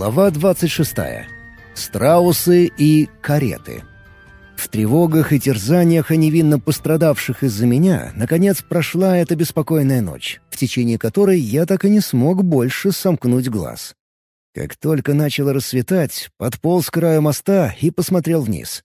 Глава 26. Страусы и кареты. В тревогах и терзаниях о невинно пострадавших из-за меня, наконец, прошла эта беспокойная ночь, в течение которой я так и не смог больше сомкнуть глаз. Как только начало рассветать, подполз к краю моста и посмотрел вниз.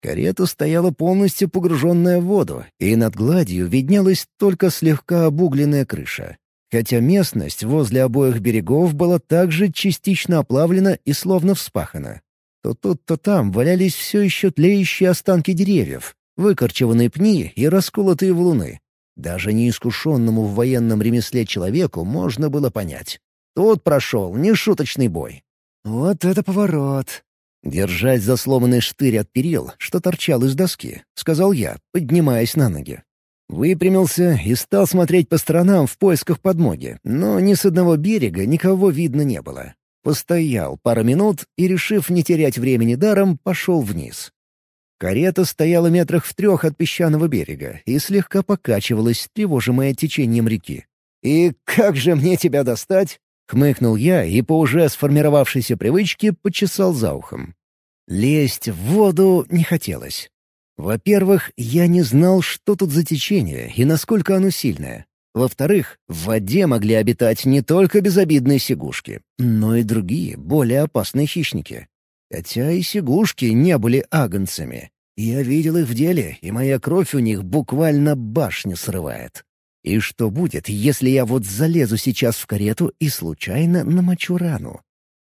Карета стояла полностью погруженная в воду, и над гладью виднелась только слегка обугленная крыша хотя местность возле обоих берегов была также частично оплавлена и словно вспахана. То тут, то там валялись все еще тлеющие останки деревьев, выкорчеванные пни и расколотые валуны. Даже неискушенному в военном ремесле человеку можно было понять. Тут прошел нешуточный бой. «Вот это поворот!» Держась за сломанный штырь от перил, что торчал из доски, — сказал я, поднимаясь на ноги. Выпрямился и стал смотреть по сторонам в поисках подмоги, но ни с одного берега никого видно не было. Постоял пару минут и, решив не терять времени даром, пошел вниз. Карета стояла метрах в трех от песчаного берега и слегка покачивалась, тревожимая течением реки. «И как же мне тебя достать?» — хмыкнул я и по уже сформировавшейся привычке почесал за ухом. Лезть в воду не хотелось. Во-первых, я не знал, что тут за течение и насколько оно сильное. Во-вторых, в воде могли обитать не только безобидные сигушки, но и другие, более опасные хищники. Хотя и сигушки не были агнцами. Я видел их в деле, и моя кровь у них буквально башню срывает. И что будет, если я вот залезу сейчас в карету и случайно намочу рану?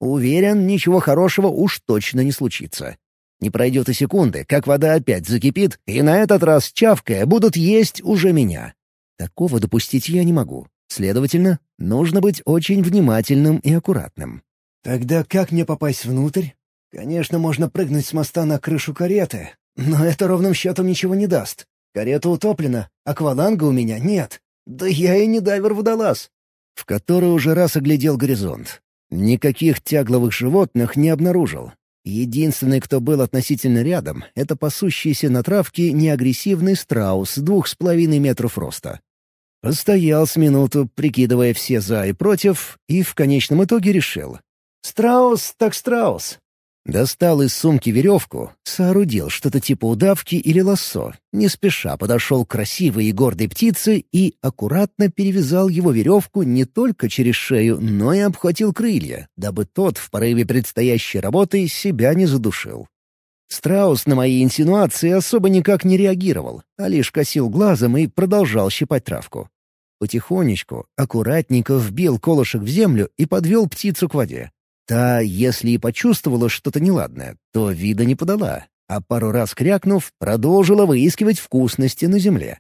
Уверен, ничего хорошего уж точно не случится. Не пройдет и секунды, как вода опять закипит, и на этот раз, чавкая, будут есть уже меня. Такого допустить я не могу. Следовательно, нужно быть очень внимательным и аккуратным. «Тогда как мне попасть внутрь? Конечно, можно прыгнуть с моста на крышу кареты, но это ровным счетом ничего не даст. Карета утоплена, акваланга у меня нет. Да я и не дайвер-водолаз». В который уже раз оглядел горизонт. Никаких тягловых животных не обнаружил, Единственный, кто был относительно рядом, это пасущийся на травке неагрессивный страус двух с половиной метров роста. Постоял с минуту, прикидывая все «за» и «против», и в конечном итоге решил. «Страус так страус. Достал из сумки веревку, соорудил что-то типа удавки или лассо, не спеша подошел к красивой и гордой птице и аккуратно перевязал его веревку не только через шею, но и обхватил крылья, дабы тот в порыве предстоящей работы себя не задушил. Страус на мои инсинуации особо никак не реагировал, а лишь косил глазом и продолжал щипать травку. Потихонечку, аккуратненько вбил колышек в землю и подвел птицу к воде. Та, если и почувствовала что-то неладное, то вида не подала, а пару раз крякнув, продолжила выискивать вкусности на земле.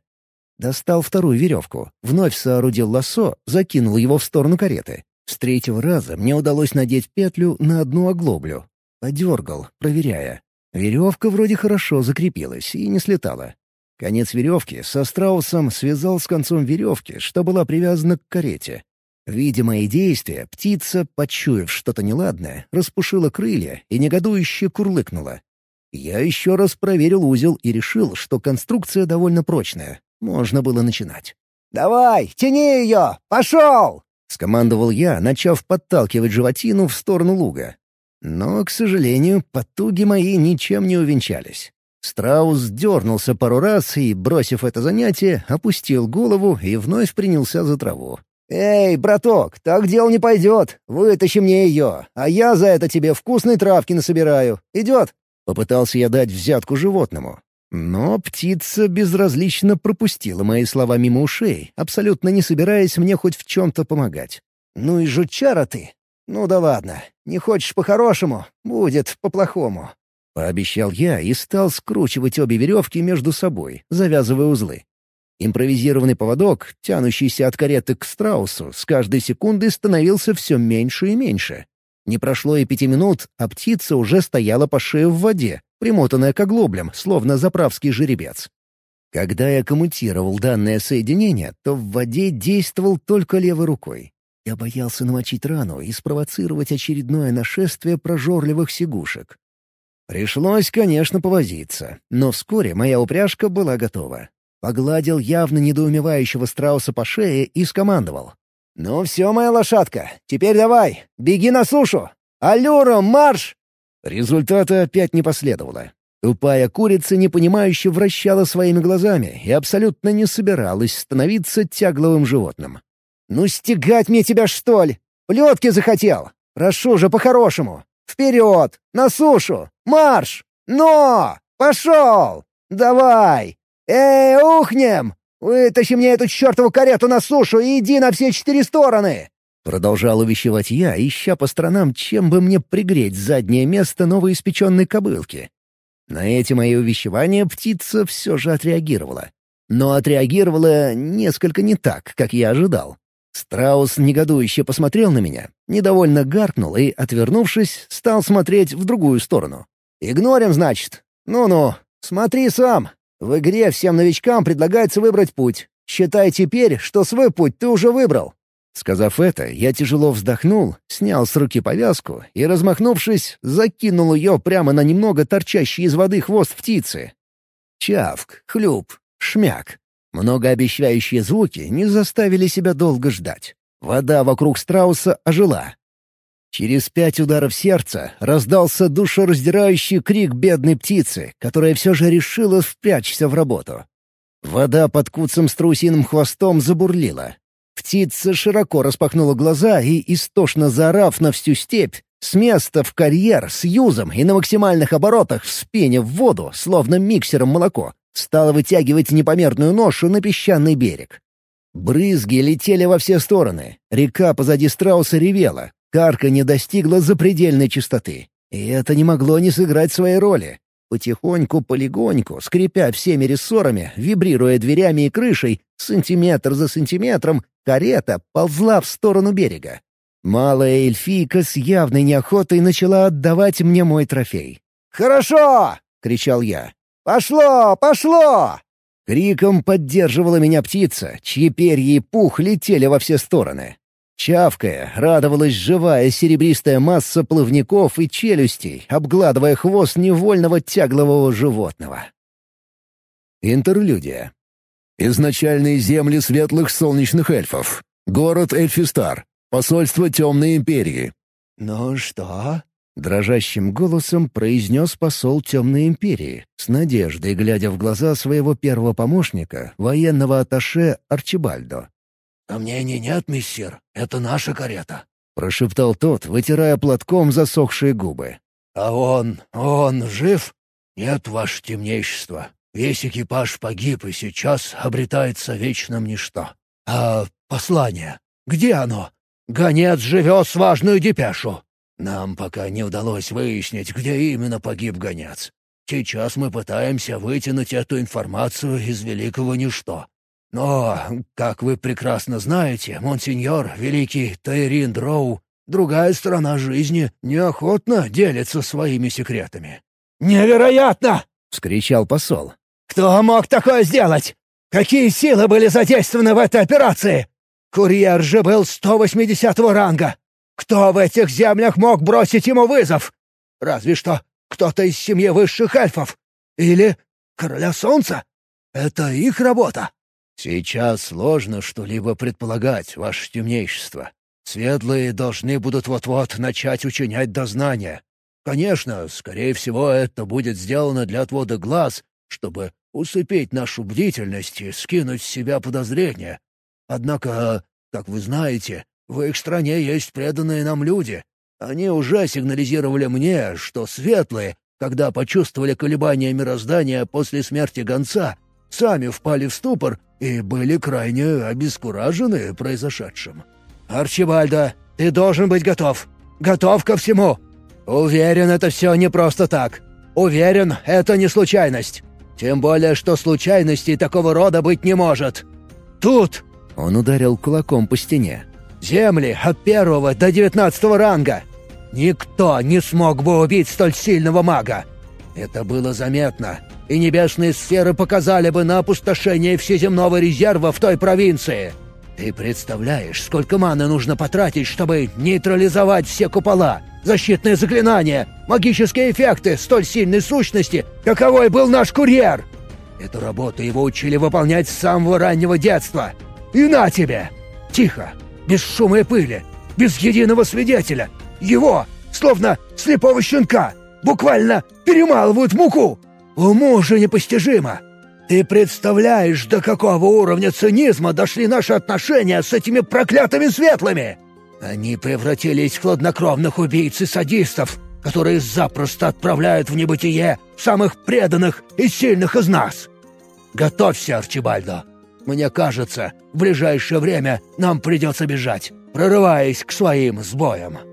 Достал вторую веревку, вновь соорудил лассо, закинул его в сторону кареты. С третьего раза мне удалось надеть петлю на одну оглоблю. Подергал, проверяя. Веревка вроде хорошо закрепилась и не слетала. Конец веревки со страусом связал с концом веревки, что была привязана к карете. Видя мои действия, птица, почуяв что-то неладное, распушила крылья и негодующе курлыкнула. Я еще раз проверил узел и решил, что конструкция довольно прочная. Можно было начинать. «Давай, тяни ее! Пошел!» — скомандовал я, начав подталкивать животину в сторону луга. Но, к сожалению, потуги мои ничем не увенчались. Страус дернулся пару раз и, бросив это занятие, опустил голову и вновь принялся за траву. «Эй, браток, так дело не пойдет. Вытащи мне ее, а я за это тебе вкусной травки насобираю. Идет?» Попытался я дать взятку животному. Но птица безразлично пропустила мои слова мимо ушей, абсолютно не собираясь мне хоть в чем-то помогать. «Ну и жучара ты! Ну да ладно, не хочешь по-хорошему, будет по-плохому». Пообещал я и стал скручивать обе веревки между собой, завязывая узлы. Импровизированный поводок, тянущийся от кареты к страусу, с каждой секундой становился все меньше и меньше. Не прошло и пяти минут, а птица уже стояла по шею в воде, примотанная к оглоблям, словно заправский жеребец. Когда я коммутировал данное соединение, то в воде действовал только левой рукой. Я боялся намочить рану и спровоцировать очередное нашествие прожорливых сигушек. Пришлось, конечно, повозиться, но вскоре моя упряжка была готова. Погладил явно недоумевающего страуса по шее и скомандовал. «Ну все, моя лошадка, теперь давай, беги на сушу! Аллюра, марш!» Результата опять не последовало. Тупая курица непонимающе вращала своими глазами и абсолютно не собиралась становиться тягловым животным. «Ну стегать мне тебя, что ли? Плетки захотел? Прошу же по-хорошему! Вперед! На сушу! Марш! Но! Пошел! Давай! Эй, ухнем! Вытащи мне эту чертову карету на сушу и иди на все четыре стороны!» Продолжал увещевать я, ища по сторонам, чем бы мне пригреть заднее место новоиспеченной кобылки. На эти мои увещевания птица все же отреагировала. Но отреагировала несколько не так, как я ожидал. Страус негодующе посмотрел на меня, недовольно гаркнул и, отвернувшись, стал смотреть в другую сторону. «Игнорим, значит? Ну-ну, смотри сам. В игре всем новичкам предлагается выбрать путь. Считай теперь, что свой путь ты уже выбрал. Сказав это, я тяжело вздохнул, снял с руки повязку и, размахнувшись, закинул ее прямо на немного торчащий из воды хвост птицы. Чавк, хлюп, шмяк. Многообещающие звуки не заставили себя долго ждать. Вода вокруг страуса ожила. Через пять ударов сердца раздался душераздирающий крик бедной птицы, которая все же решила впрячься в работу. Вода под куцем страусиным хвостом забурлила, Птица широко распахнула глаза и, истошно заорав на всю степь, с места в карьер с юзом и на максимальных оборотах в спине в воду, словно миксером молоко, стала вытягивать непомерную ношу на песчаный берег. Брызги летели во все стороны, река позади страуса ревела, карка не достигла запредельной чистоты. И это не могло не сыграть своей роли. Потихоньку-полегоньку, скрипя всеми рессорами, вибрируя дверями и крышей, сантиметр за сантиметром, карета ползла в сторону берега. Малая эльфийка с явной неохотой начала отдавать мне мой трофей. «Хорошо!» — кричал я. «Пошло! Пошло!» Криком поддерживала меня птица, чьи перья и пух летели во все стороны. Чавкая, радовалась живая серебристая масса плавников и челюстей, обгладывая хвост невольного тяглового животного. Интерлюдия. Изначальные земли светлых солнечных эльфов. Город Эльфистар. Посольство Темной Империи. «Ну что?» — дрожащим голосом произнес посол Темной Империи, с надеждой глядя в глаза своего первого помощника, военного атташе Арчибальдо. «Сомнений нет, миссир, это наша карета», — прошептал тот, вытирая платком засохшие губы. «А он, он жив? Нет, ваше темнейшество. Весь экипаж погиб, и сейчас обретается вечным ничто. А послание? Где оно? Гонец живет с важную депешу. Нам пока не удалось выяснить, где именно погиб гонец. Сейчас мы пытаемся вытянуть эту информацию из великого ничто. Но, как вы прекрасно знаете, монсеньор, великий Тайрин Дроу, другая сторона жизни неохотно делится своими секретами». «Невероятно!» — вскричал посол. «Кто мог такое сделать? Какие силы были задействованы в этой операции? Курьер же был 180-го ранга. Кто в этих землях мог бросить ему вызов? Разве что кто-то из семьи высших эльфов. Или Короля Солнца. Это их работа. «Сейчас сложно что-либо предполагать, ваше темнейшество. Светлые должны будут вот-вот начать учинять дознание. Конечно, скорее всего, это будет сделано для отвода глаз, чтобы усыпить нашу бдительность и скинуть с себя подозрения. Однако, как вы знаете, в их стране есть преданные нам люди. Они уже сигнализировали мне, что светлые, когда почувствовали колебания мироздания после смерти гонца, сами впали в ступор и были крайне обескуражены произошедшим. «Арчибальдо, ты должен быть готов. Готов ко всему. Уверен, это все не просто так. Уверен, это не случайность. Тем более, что случайностей такого рода быть не может. Тут...» Он ударил кулаком по стене. «Земли от первого до девятнадцатого ранга. Никто не смог бы убить столь сильного мага. Это было заметно, и небесные сферы показали бы на опустошение всеземного резерва в той провинции. Ты представляешь, сколько маны нужно потратить, чтобы нейтрализовать все купола, защитные заклинания, магические эффекты столь сильной сущности, каковой был наш курьер? Эту работу его учили выполнять с самого раннего детства. И на тебе! Тихо, без шума и пыли, без единого свидетеля. Его, словно слепого щенка, буквально перемалывают муку. Уму же непостижимо. Ты представляешь, до какого уровня цинизма дошли наши отношения с этими проклятыми светлыми? Они превратились в хладнокровных убийц и садистов, которые запросто отправляют в небытие самых преданных и сильных из нас. Готовься, Арчибальдо. Мне кажется, в ближайшее время нам придется бежать, прорываясь к своим сбоям».